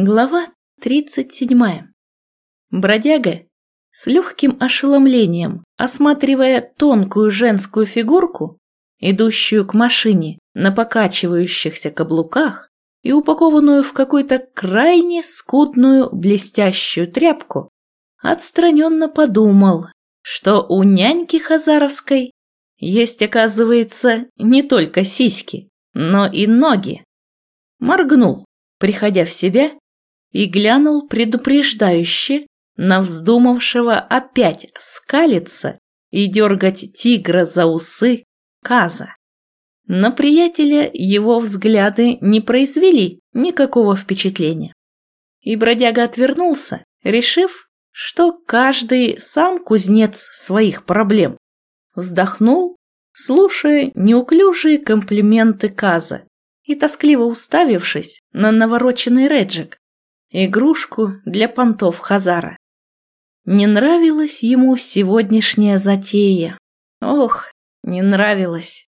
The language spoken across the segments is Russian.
Глава 37. Бродяга с легким ошеломлением, осматривая тонкую женскую фигурку, идущую к машине на покачивающихся каблуках и упакованную в какую-то крайне скудную блестящую тряпку, отстраненно подумал, что у няньки Хазаровской есть, оказывается, не только сиськи, но и ноги. Моргнул, приходя в себя, и глянул предупреждающе на вздумавшего опять скалиться и дергать тигра за усы Каза. На приятеля его взгляды не произвели никакого впечатления. И бродяга отвернулся, решив, что каждый сам кузнец своих проблем. Вздохнул, слушая неуклюжие комплименты Каза и тоскливо уставившись на навороченный реджик, игрушку для понтов Хазара. Не нравилась ему сегодняшняя затея. Ох, не нравилась.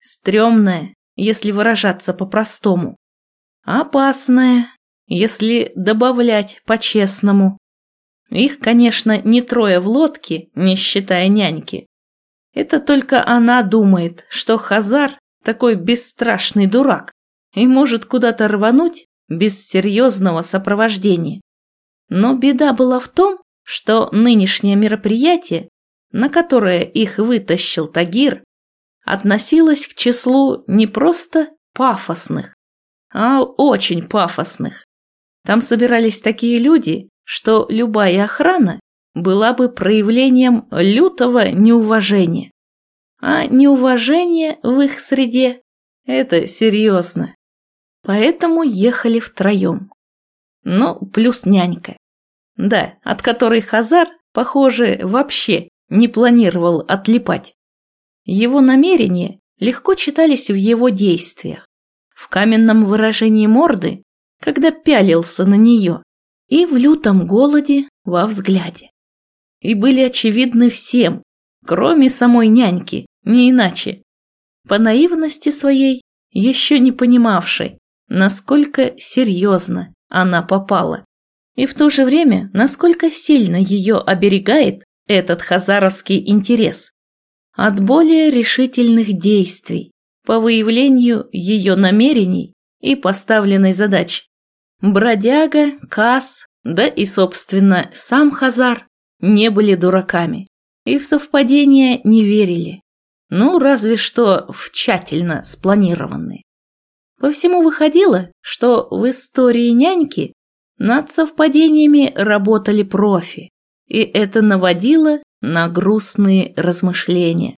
Стремная, если выражаться по-простому. Опасная, если добавлять по-честному. Их, конечно, не трое в лодке, не считая няньки. Это только она думает, что Хазар такой бесстрашный дурак и может куда-то рвануть без серьезного сопровождения. Но беда была в том, что нынешнее мероприятие, на которое их вытащил Тагир, относилось к числу не просто пафосных, а очень пафосных. Там собирались такие люди, что любая охрана была бы проявлением лютого неуважения. А неуважение в их среде – это серьезно. Поэтому ехали втроем. Ну, плюс нянька. Да, от которой Хазар, похоже, вообще не планировал отлипать. Его намерения легко читались в его действиях, в каменном выражении морды, когда пялился на нее, и в лютом голоде во взгляде. И были очевидны всем, кроме самой няньки, не иначе. По наивности своей, еще не понимавшей, насколько серьезно она попала. И в то же время, насколько сильно ее оберегает этот хазаровский интерес. От более решительных действий по выявлению ее намерений и поставленной задачи. Бродяга, Кас, да и, собственно, сам Хазар не были дураками и в совпадения не верили. Ну, разве что в тщательно спланированные. По всему выходило, что в истории няньки над совпадениями работали профи, и это наводило на грустные размышления.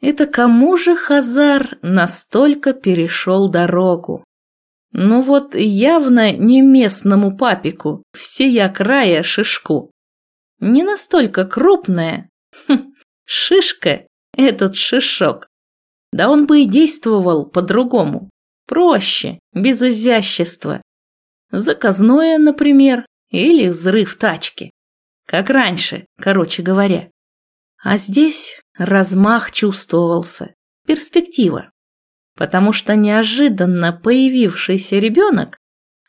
Это кому же Хазар настолько перешел дорогу? Ну вот явно не местному папику, всея края шишку. Не настолько крупная. Хм, шишка этот шишок. Да он бы и действовал по-другому. Проще, без изящества. Заказное, например, или взрыв тачки. Как раньше, короче говоря. А здесь размах чувствовался, перспектива. Потому что неожиданно появившийся ребенок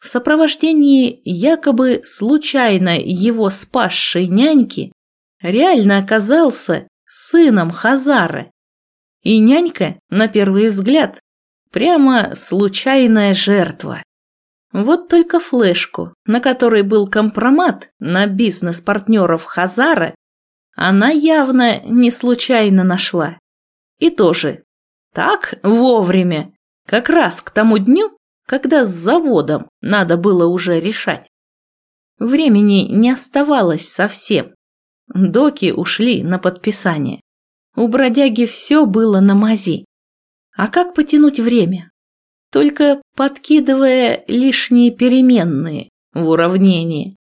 в сопровождении якобы случайно его спасшей няньки реально оказался сыном Хазары. И нянька, на первый взгляд, Прямо случайная жертва. Вот только флешку, на которой был компромат на бизнес-партнеров Хазара, она явно не случайно нашла. И тоже так вовремя, как раз к тому дню, когда с заводом надо было уже решать. Времени не оставалось совсем. Доки ушли на подписание. У бродяги все было на мази. А как потянуть время? Только подкидывая лишние переменные в уравнении.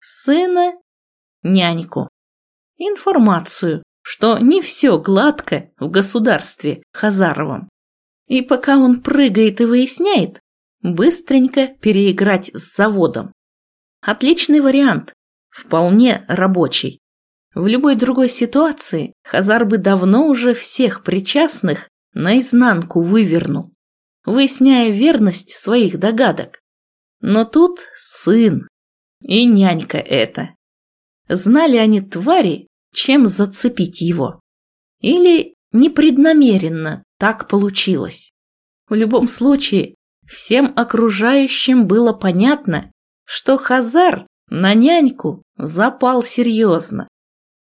Сына, няньку. Информацию, что не все гладко в государстве Хазаровом. И пока он прыгает и выясняет, быстренько переиграть с заводом. Отличный вариант, вполне рабочий. В любой другой ситуации Хазар бы давно уже всех причастных наизнанку вывернул, выясняя верность своих догадок. Но тут сын. И нянька это. Знали они, твари, чем зацепить его. Или непреднамеренно так получилось. В любом случае, всем окружающим было понятно, что Хазар на няньку запал серьезно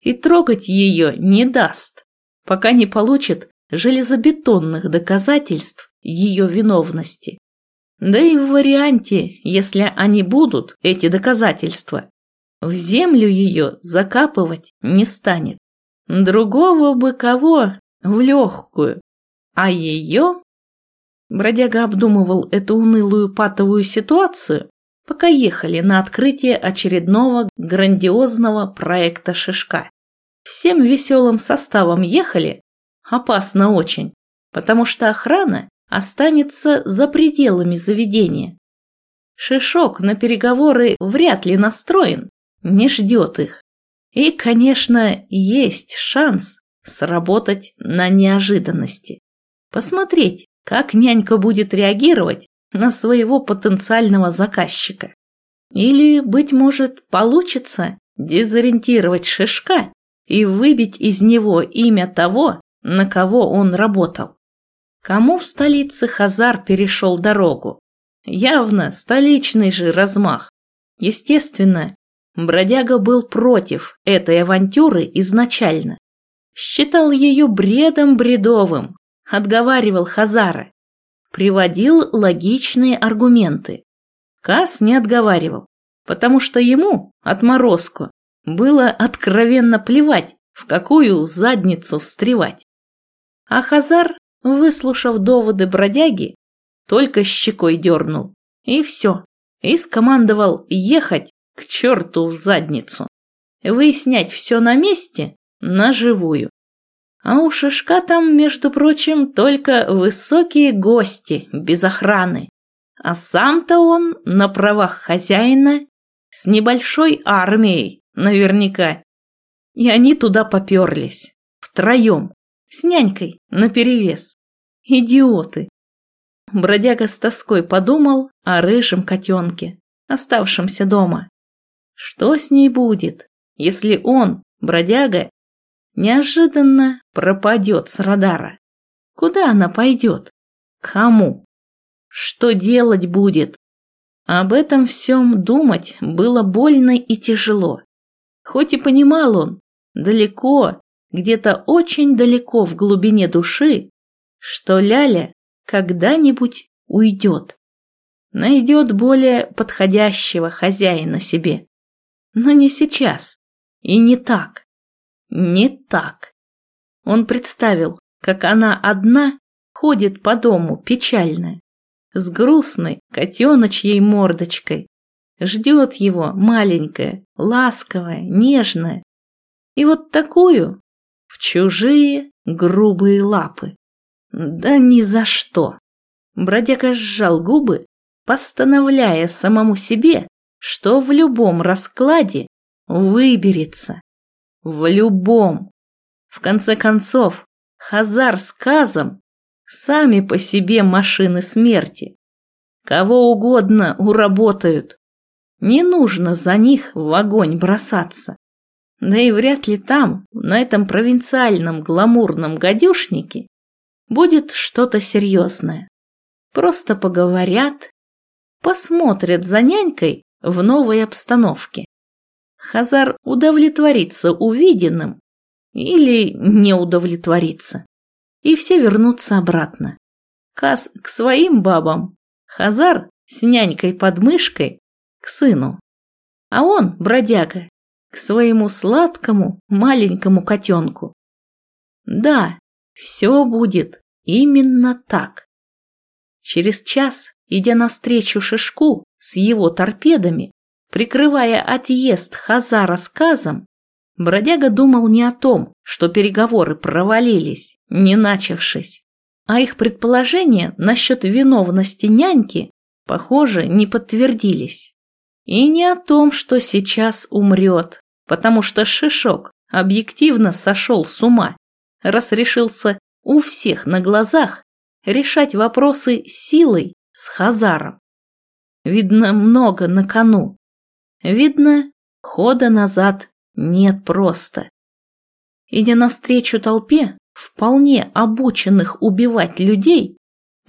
и трогать ее не даст, пока не получит железобетонных доказательств ее виновности. Да и в варианте, если они будут, эти доказательства, в землю ее закапывать не станет. Другого бы кого в легкую, а ее... Бродяга обдумывал эту унылую патовую ситуацию, пока ехали на открытие очередного грандиозного проекта «Шишка». Всем веселым составом ехали, опасно очень, потому что охрана останется за пределами заведения. Шишок на переговоры вряд ли настроен, не ждет их. И, конечно, есть шанс сработать на неожиданности. Посмотреть, как нянька будет реагировать на своего потенциального заказчика. Или, быть может, получится дезориентировать Шишка и выбить из него имя того, на кого он работал. Кому в столице Хазар перешел дорогу? Явно столичный же размах. Естественно, бродяга был против этой авантюры изначально. Считал ее бредом бредовым, отговаривал Хазара. Приводил логичные аргументы. Кас не отговаривал, потому что ему, отморозку, было откровенно плевать, в какую задницу встревать. А Хазар, выслушав доводы бродяги, только щекой дернул. И все. И скомандовал ехать к черту в задницу. Выяснять все на месте, на живую. А у Шишка там, между прочим, только высокие гости, без охраны. А сам-то он на правах хозяина с небольшой армией, наверняка. И они туда поперлись. Втроем. С нянькой, наперевес. Идиоты. Бродяга с тоской подумал о рыжем котенке, оставшемся дома. Что с ней будет, если он, бродяга, неожиданно пропадет с радара? Куда она пойдет? Кому? Что делать будет? Об этом всем думать было больно и тяжело. Хоть и понимал он, далеко, где-то очень далеко в глубине души, что Ляля когда-нибудь уйдет. Найдет более подходящего хозяина себе. Но не сейчас. И не так. Не так. Он представил, как она одна ходит по дому печальная, с грустной котеночьей мордочкой. Ждет его маленькая, ласковая, нежная. И вот такую в чужие грубые лапы. Да ни за что. Бродяга сжал губы, постановляя самому себе, что в любом раскладе выберется. В любом. В конце концов, Хазар с Казом сами по себе машины смерти. Кого угодно уработают. Не нужно за них в огонь бросаться. Да и вряд ли там, на этом провинциальном гламурном гадюшнике, будет что-то серьезное. Просто поговорят, посмотрят за нянькой в новой обстановке. Хазар удовлетворится увиденным или не удовлетворится, и все вернутся обратно. Каз к своим бабам, Хазар с нянькой под мышкой к сыну, а он, бродяга, к своему сладкому маленькому котенку. Да, все будет именно так. Через час, идя навстречу Шишку с его торпедами, прикрывая отъезд Хаза рассказом, бродяга думал не о том, что переговоры провалились, не начавшись, а их предположения насчет виновности няньки, похоже, не подтвердились. И не о том, что сейчас умрет, потому что Шишок объективно сошел с ума, раз решился у всех на глазах решать вопросы силой с Хазаром. Видно, много на кону. Видно, хода назад нет просто. Идя навстречу толпе, вполне обученных убивать людей,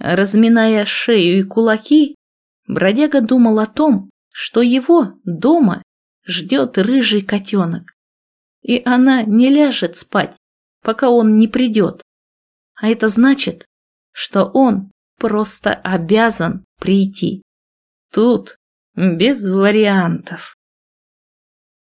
разминая шею и кулаки, бродяга думал о том, что его дома ждет рыжий котенок. И она не ляжет спать, пока он не придет. А это значит, что он просто обязан прийти. Тут без вариантов.